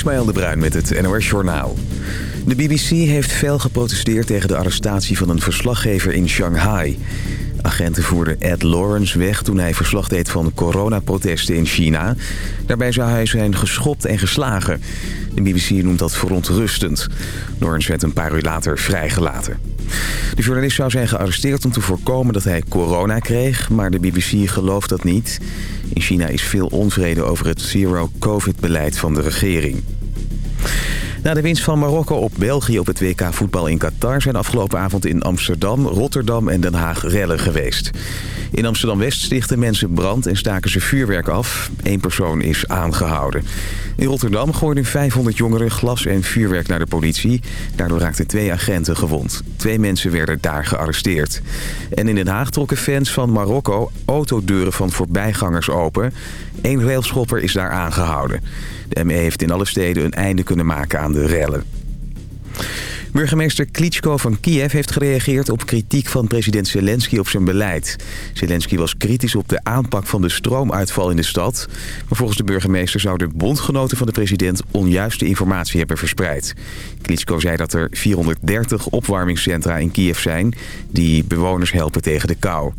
Ismaël de Bruin met het NOS Journaal. De BBC heeft fel geprotesteerd tegen de arrestatie van een verslaggever in Shanghai. Agenten voerden Ed Lawrence weg toen hij verslag deed van coronaprotesten in China. Daarbij zou hij zijn geschopt en geslagen. De BBC noemt dat verontrustend. Lawrence werd een paar uur later vrijgelaten. De journalist zou zijn gearresteerd om te voorkomen dat hij corona kreeg... maar de BBC gelooft dat niet. In China is veel onvrede over het zero-covid-beleid van de regering. Na de winst van Marokko op België op het WK voetbal in Qatar... zijn afgelopen avond in Amsterdam, Rotterdam en Den Haag rellen geweest. In Amsterdam-West stichten mensen brand en staken ze vuurwerk af. Eén persoon is aangehouden. In Rotterdam gooiden 500 jongeren glas en vuurwerk naar de politie. Daardoor raakten twee agenten gewond. Twee mensen werden daar gearresteerd. En in Den Haag trokken fans van Marokko autodeuren van voorbijgangers open. Eén railschopper is daar aangehouden. De ME heeft in alle steden een einde kunnen maken aan de rellen. Burgemeester Klitschko van Kiev heeft gereageerd op kritiek van president Zelensky op zijn beleid. Zelensky was kritisch op de aanpak van de stroomuitval in de stad. Maar volgens de burgemeester zouden bondgenoten van de president onjuiste informatie hebben verspreid. Klitschko zei dat er 430 opwarmingscentra in Kiev zijn die bewoners helpen tegen de kou.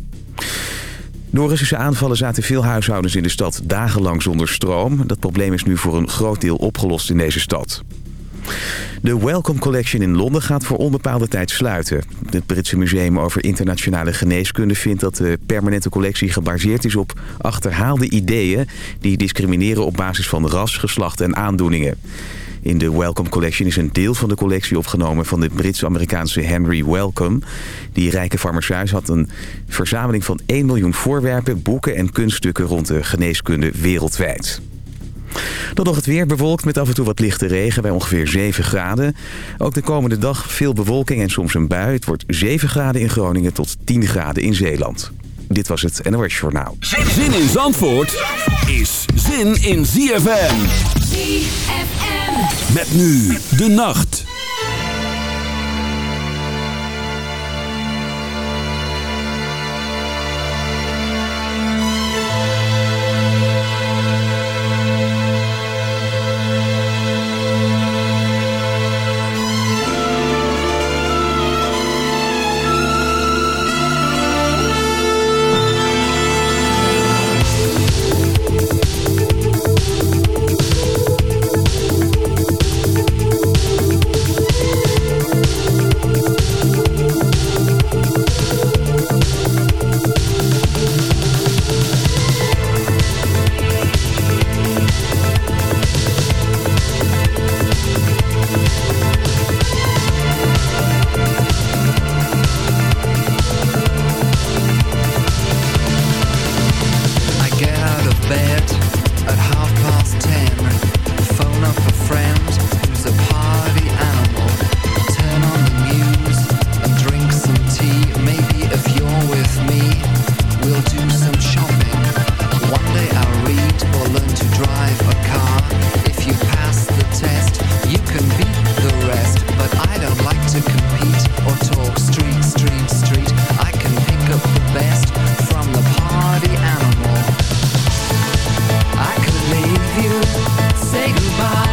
Door Russische aanvallen zaten veel huishoudens in de stad dagenlang zonder stroom. Dat probleem is nu voor een groot deel opgelost in deze stad. De Welcome Collection in Londen gaat voor onbepaalde tijd sluiten. Het Britse Museum over Internationale Geneeskunde vindt dat de permanente collectie gebaseerd is op achterhaalde ideeën... die discrimineren op basis van ras, geslacht en aandoeningen. In de Welcome Collection is een deel van de collectie opgenomen van de Brits-Amerikaanse Henry Wellcome. Die rijke farmaceut had een verzameling van 1 miljoen voorwerpen, boeken en kunststukken rond de geneeskunde wereldwijd. Dan nog het weer bewolkt met af en toe wat lichte regen bij ongeveer 7 graden. Ook de komende dag veel bewolking en soms een bui. Het wordt 7 graden in Groningen tot 10 graden in Zeeland. Dit was het NOS Journaal. Zin in Zandvoort is zin in ZFM. Met nu de nacht. Goodbye,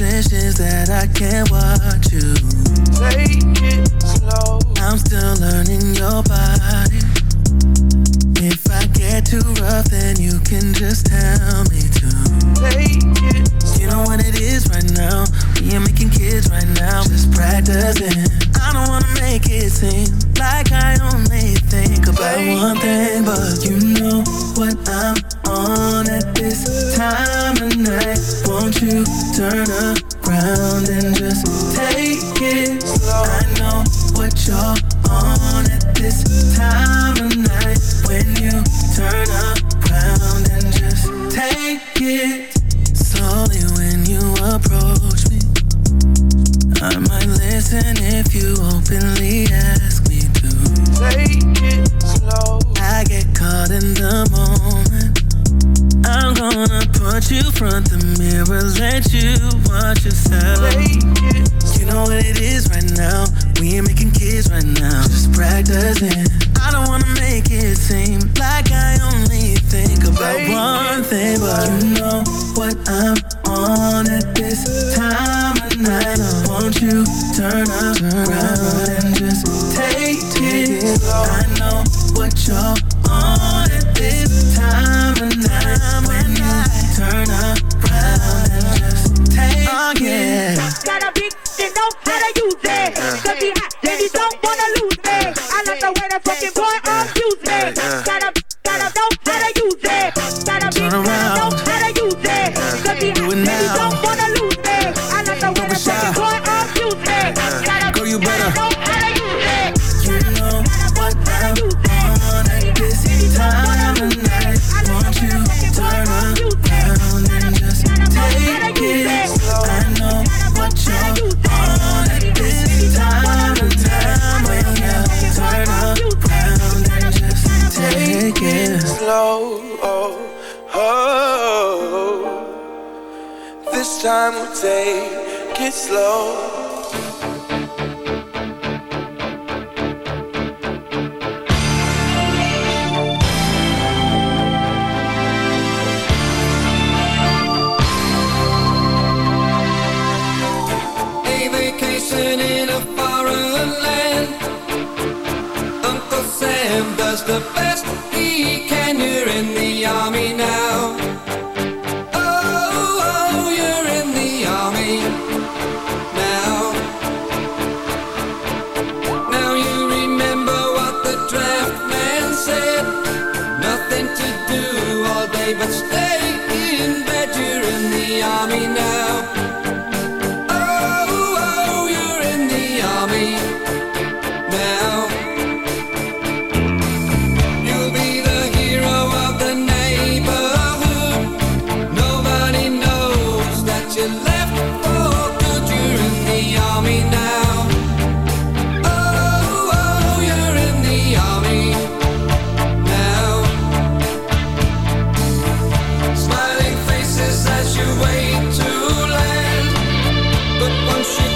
transitions that I can't watch you. Take it slow. I'm still learning your body. If I get too rough, then you can just tell me to. Take it. You know what it is right now. We are making kids right now. Just practicing. I don't wanna make it seem like I only think about one thing, but you know what I'm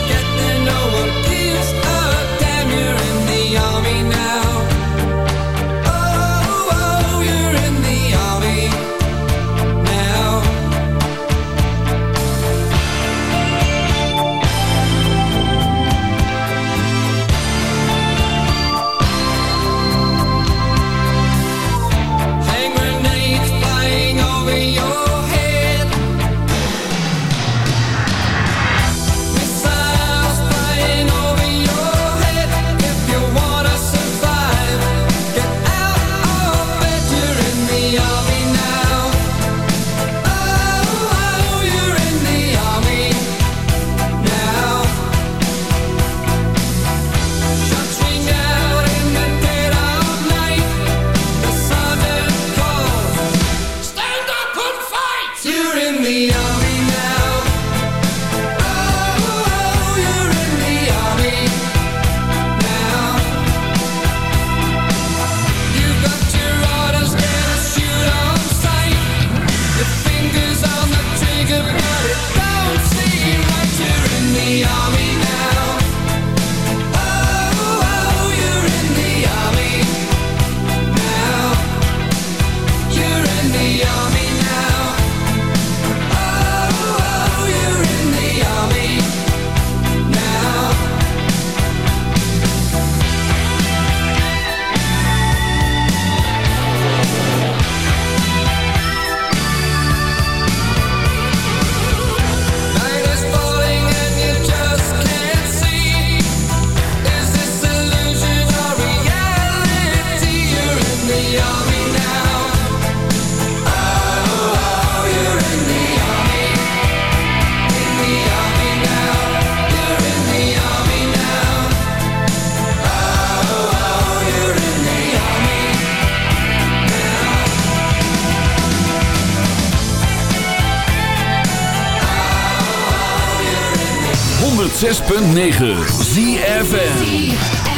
Get there no one is. 106.9 ZFN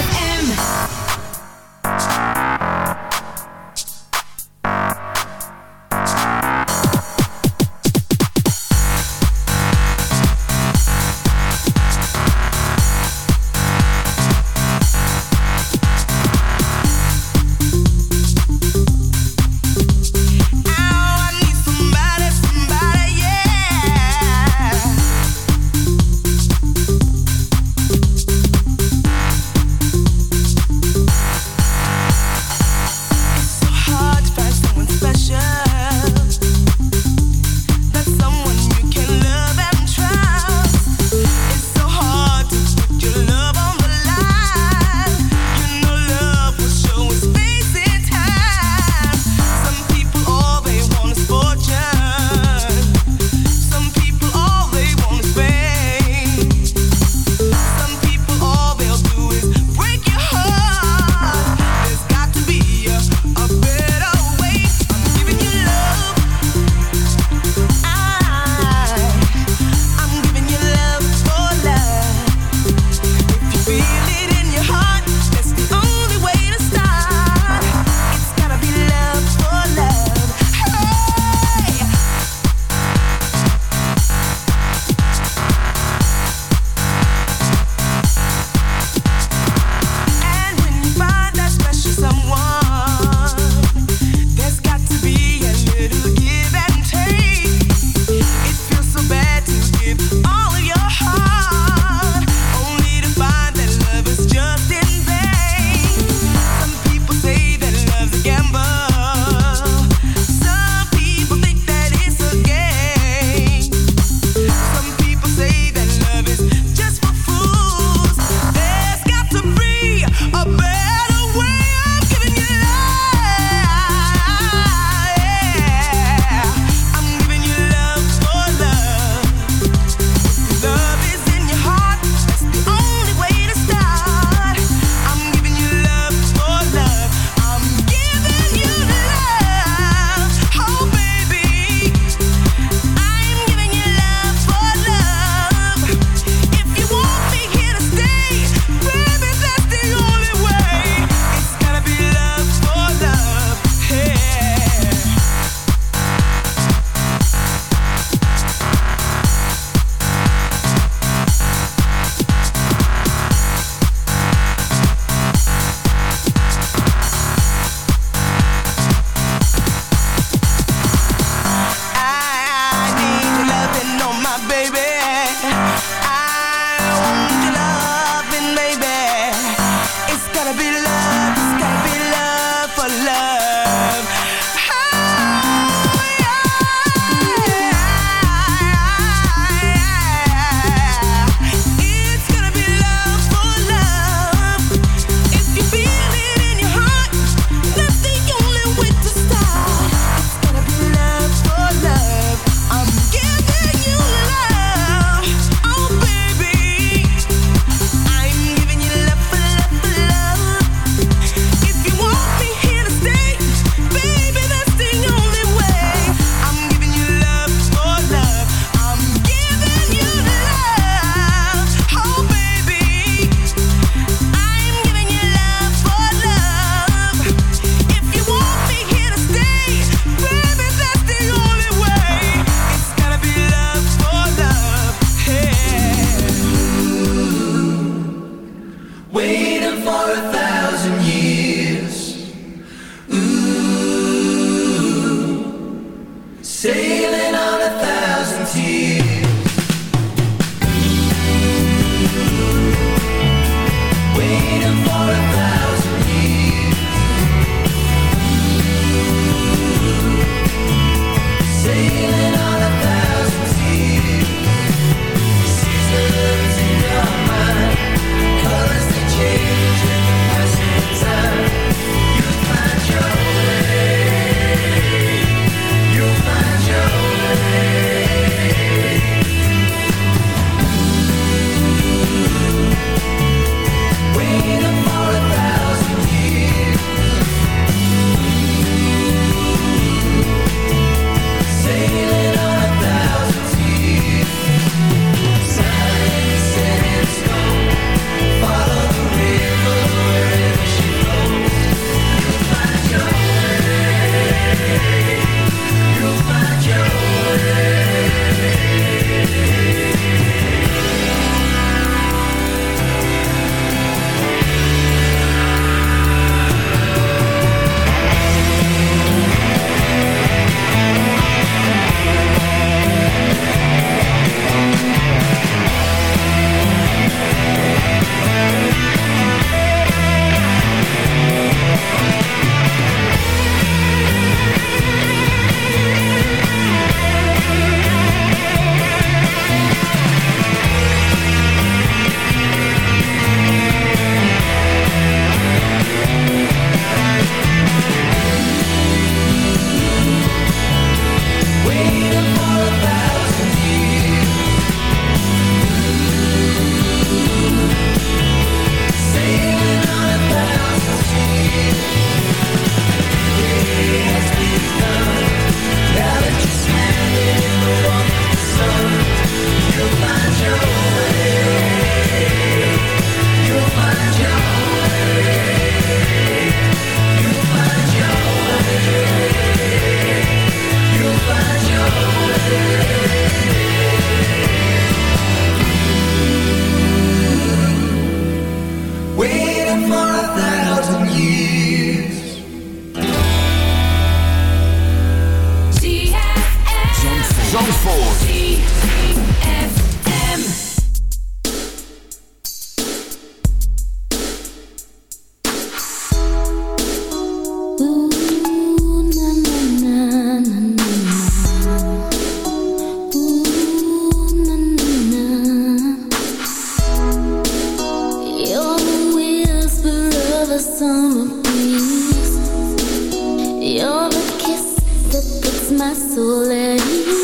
my soul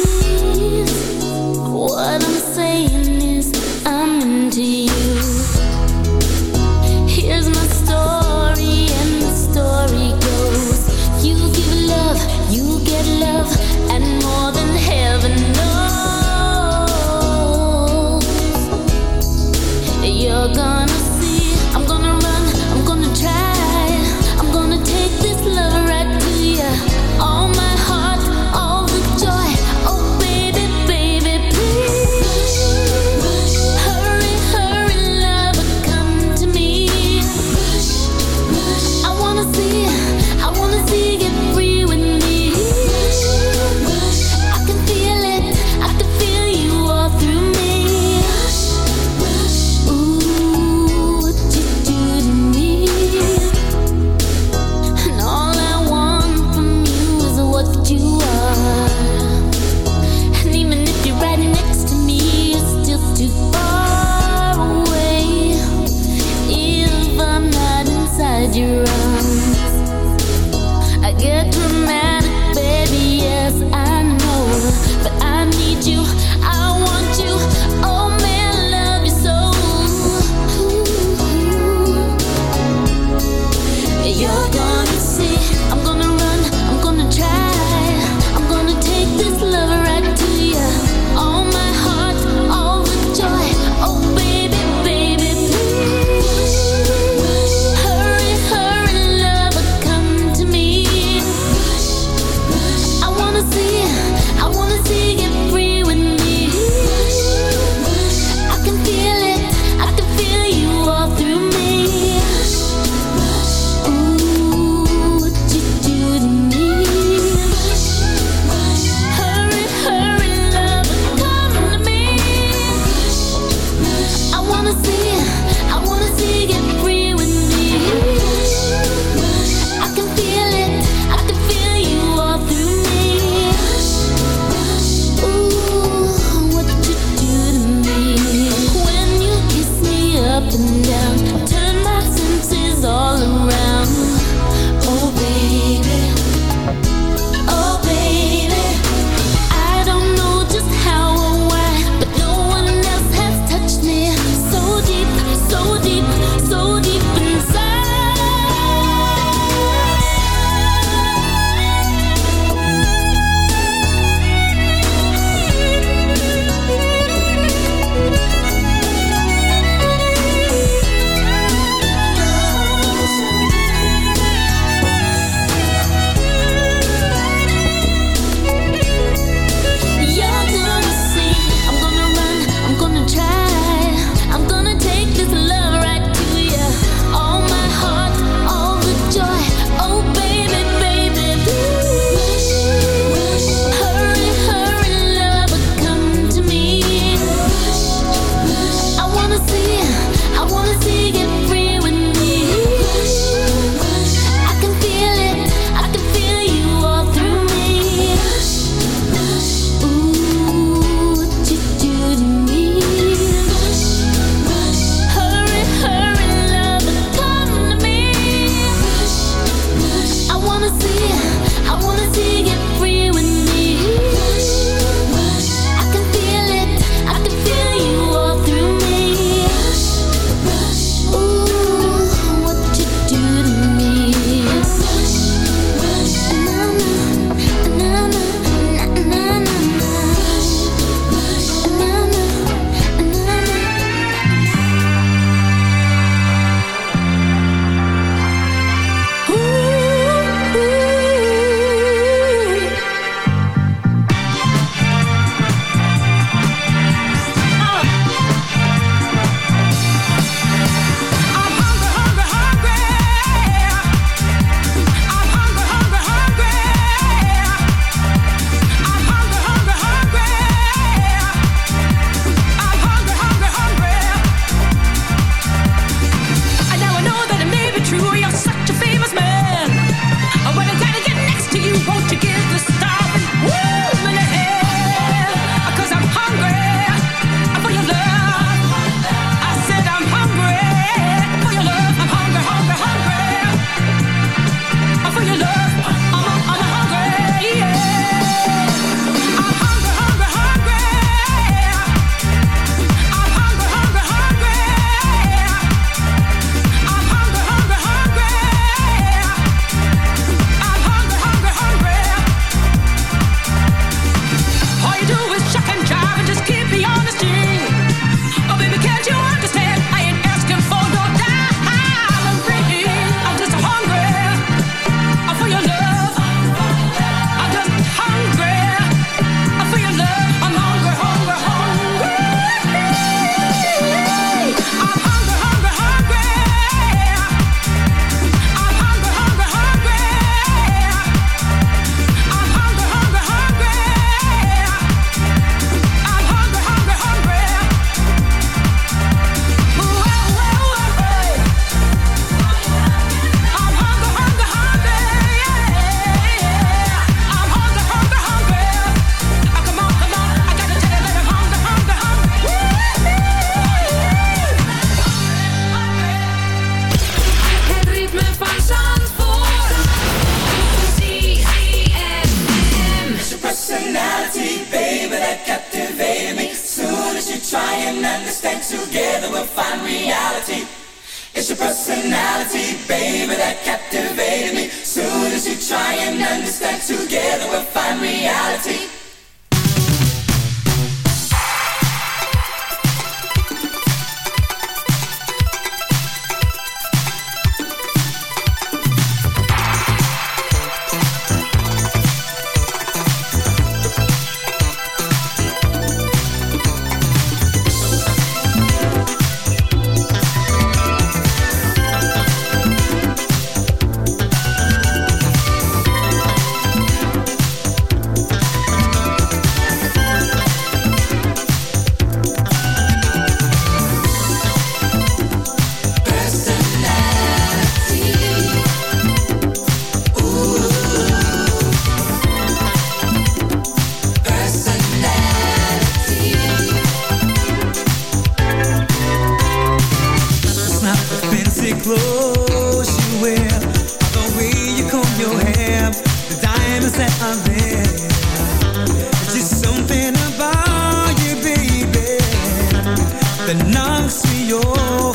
It's.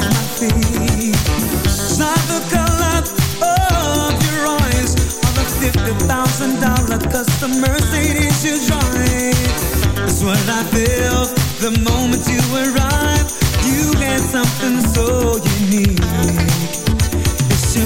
Not the color of your eyes on the $50,000 custom Mercedes you drive. It's what I feel the moment you arrive. You had something so unique. It's your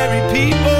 ordinary people.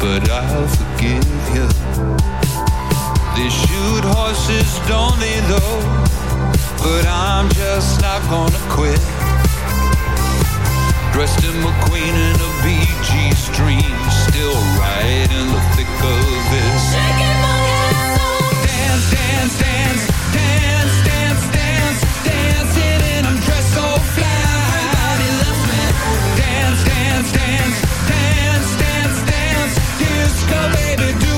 but I'll forgive you. They shoot horses, don't they though? But I'm just not gonna quit. Dressed in McQueen and a BG stream, still right in the thick of it. Shaking my head so. Oh. Dance, dance, dance. baby, do